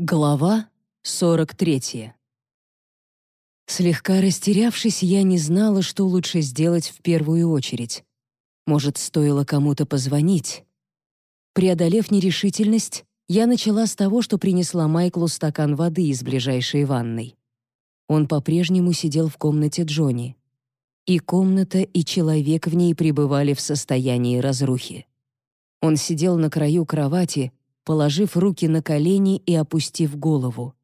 Глава 43. Слегка растерявшись, я не знала, что лучше сделать в первую очередь. Может, стоило кому-то позвонить? Преодолев нерешительность, я начала с того, что принесла Майклу стакан воды из ближайшей ванной. Он по-прежнему сидел в комнате Джонни. И комната, и человек в ней пребывали в состоянии разрухи. Он сидел на краю кровати, положив руки на колени и опустив голову.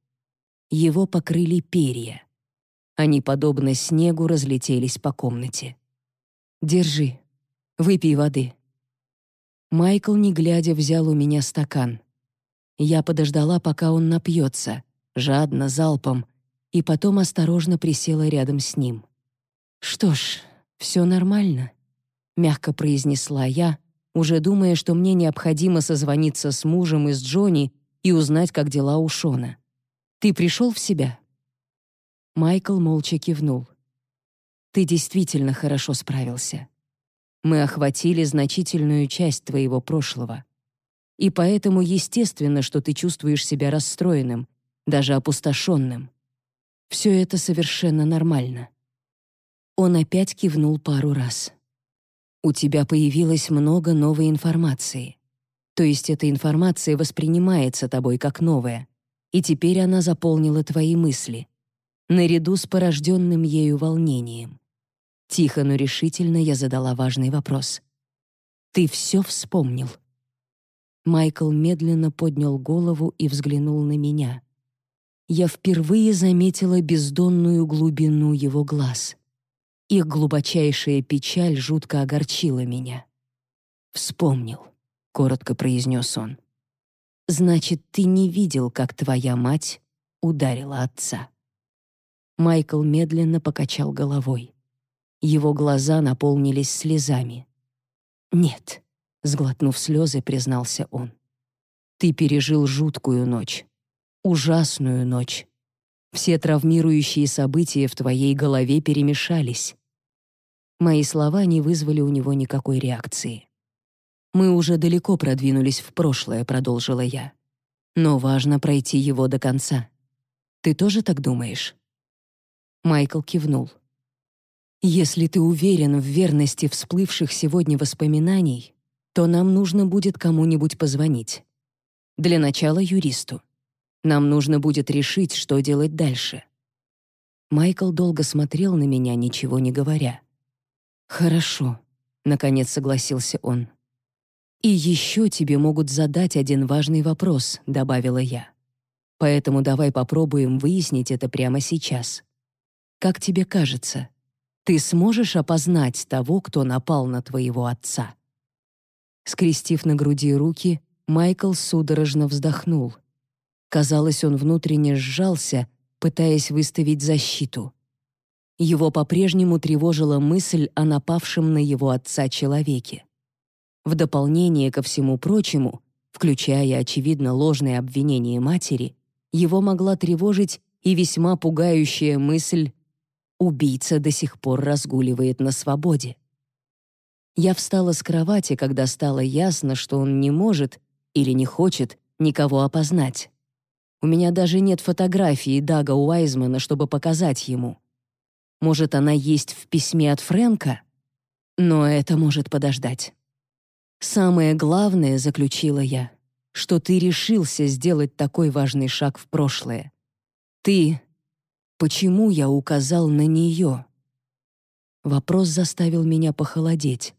Его покрыли перья. Они, подобно снегу, разлетелись по комнате. «Держи. Выпей воды». Майкл, не глядя, взял у меня стакан. Я подождала, пока он напьется, жадно, залпом, и потом осторожно присела рядом с ним. «Что ж, все нормально», — мягко произнесла я, — уже думая, что мне необходимо созвониться с мужем и с Джонни и узнать, как дела у Шона. «Ты пришел в себя?» Майкл молча кивнул. «Ты действительно хорошо справился. Мы охватили значительную часть твоего прошлого. И поэтому естественно, что ты чувствуешь себя расстроенным, даже опустошенным. Все это совершенно нормально». Он опять кивнул пару раз. У тебя появилось много новой информации. То есть эта информация воспринимается тобой как новая, и теперь она заполнила твои мысли, наряду с порожденным ею волнением. Тихо, но решительно я задала важный вопрос. «Ты все вспомнил?» Майкл медленно поднял голову и взглянул на меня. Я впервые заметила бездонную глубину его глаз. Их глубочайшая печаль жутко огорчила меня. «Вспомнил», — коротко произнес он. «Значит, ты не видел, как твоя мать ударила отца». Майкл медленно покачал головой. Его глаза наполнились слезами. «Нет», — сглотнув слезы, признался он. «Ты пережил жуткую ночь. Ужасную ночь. Все травмирующие события в твоей голове перемешались. Мои слова не вызвали у него никакой реакции. «Мы уже далеко продвинулись в прошлое», — продолжила я. «Но важно пройти его до конца. Ты тоже так думаешь?» Майкл кивнул. «Если ты уверен в верности всплывших сегодня воспоминаний, то нам нужно будет кому-нибудь позвонить. Для начала юристу. Нам нужно будет решить, что делать дальше». Майкл долго смотрел на меня, ничего не говоря. «Хорошо», — наконец согласился он. «И еще тебе могут задать один важный вопрос», — добавила я. «Поэтому давай попробуем выяснить это прямо сейчас. Как тебе кажется, ты сможешь опознать того, кто напал на твоего отца?» Скрестив на груди руки, Майкл судорожно вздохнул. Казалось, он внутренне сжался, пытаясь выставить защиту. Его по-прежнему тревожила мысль о напавшем на его отца человеке. В дополнение ко всему прочему, включая, очевидно, ложное обвинение матери, его могла тревожить и весьма пугающая мысль «убийца до сих пор разгуливает на свободе». Я встала с кровати, когда стало ясно, что он не может или не хочет никого опознать. У меня даже нет фотографии Дага Уайзмана, чтобы показать ему. Может, она есть в письме от Фрэнка? Но это может подождать. Самое главное, заключила я, что ты решился сделать такой важный шаг в прошлое. Ты... Почему я указал на нее? Вопрос заставил меня похолодеть.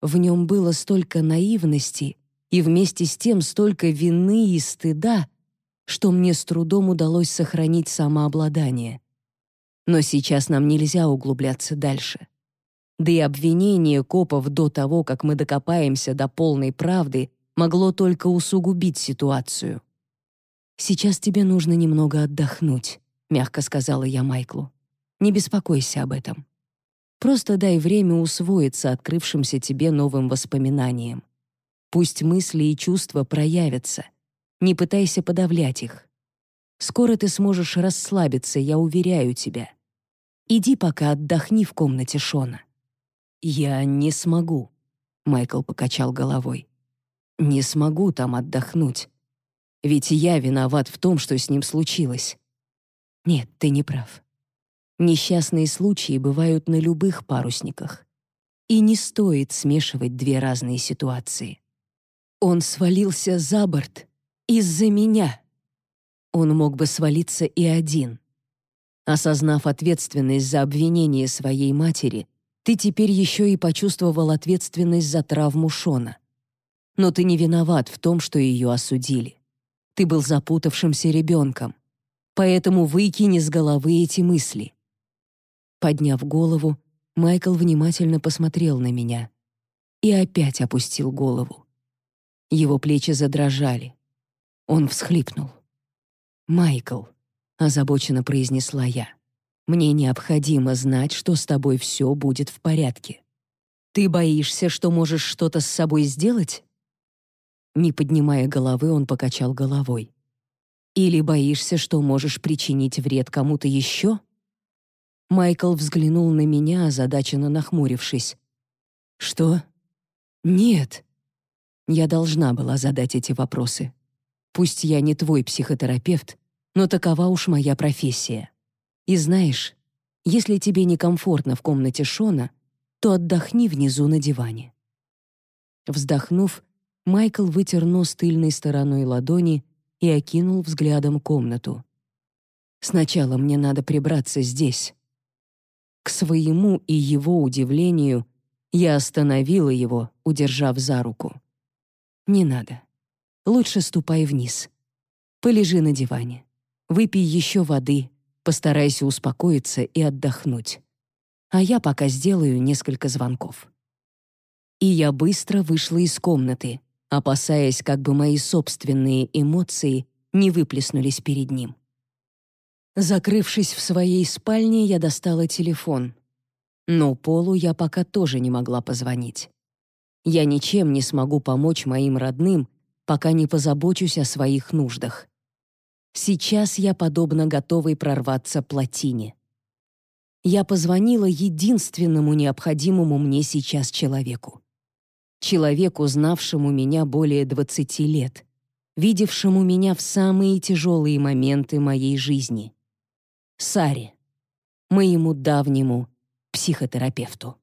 В нем было столько наивности и вместе с тем столько вины и стыда, что мне с трудом удалось сохранить самообладание. Но сейчас нам нельзя углубляться дальше. Да и обвинение копов до того, как мы докопаемся до полной правды, могло только усугубить ситуацию. «Сейчас тебе нужно немного отдохнуть», — мягко сказала я Майклу. «Не беспокойся об этом. Просто дай время усвоиться открывшимся тебе новым воспоминаниям. Пусть мысли и чувства проявятся. Не пытайся подавлять их. Скоро ты сможешь расслабиться, я уверяю тебя. Иди пока отдохни в комнате Шона». «Я не смогу», — Майкл покачал головой. «Не смогу там отдохнуть. Ведь я виноват в том, что с ним случилось. Нет, ты не прав. Несчастные случаи бывают на любых парусниках. И не стоит смешивать две разные ситуации. Он свалился за борт из-за меня. Он мог бы свалиться и один. Осознав ответственность за обвинение своей матери, ты теперь еще и почувствовал ответственность за травму Шона. Но ты не виноват в том, что ее осудили. Ты был запутавшимся ребенком. Поэтому выкини с головы эти мысли. Подняв голову, Майкл внимательно посмотрел на меня и опять опустил голову. Его плечи задрожали. Он всхлипнул. «Майкл», — озабоченно произнесла я, «мне необходимо знать, что с тобой все будет в порядке. Ты боишься, что можешь что-то с собой сделать?» Не поднимая головы, он покачал головой. «Или боишься, что можешь причинить вред кому-то еще?» Майкл взглянул на меня, озадаченно нахмурившись. «Что?» «Нет». Я должна была задать эти вопросы. Пусть я не твой психотерапевт, но такова уж моя профессия. И знаешь, если тебе некомфортно в комнате Шона, то отдохни внизу на диване». Вздохнув, Майкл вытер нос тыльной стороной ладони и окинул взглядом комнату. «Сначала мне надо прибраться здесь». К своему и его удивлению я остановила его, удержав за руку. «Не надо. Лучше ступай вниз. Полежи на диване. Выпей еще воды, постарайся успокоиться и отдохнуть. А я пока сделаю несколько звонков». И я быстро вышла из комнаты, опасаясь, как бы мои собственные эмоции не выплеснулись перед ним. Закрывшись в своей спальне, я достала телефон. Но Полу я пока тоже не могла позвонить. Я ничем не смогу помочь моим родным, пока не позабочусь о своих нуждах. Сейчас я подобно готовой прорваться плотине. Я позвонила единственному необходимому мне сейчас человеку человеку, знавшему меня более 20 лет, видевшему меня в самые тяжелые моменты моей жизни. Саре, моему давнему психотерапевту.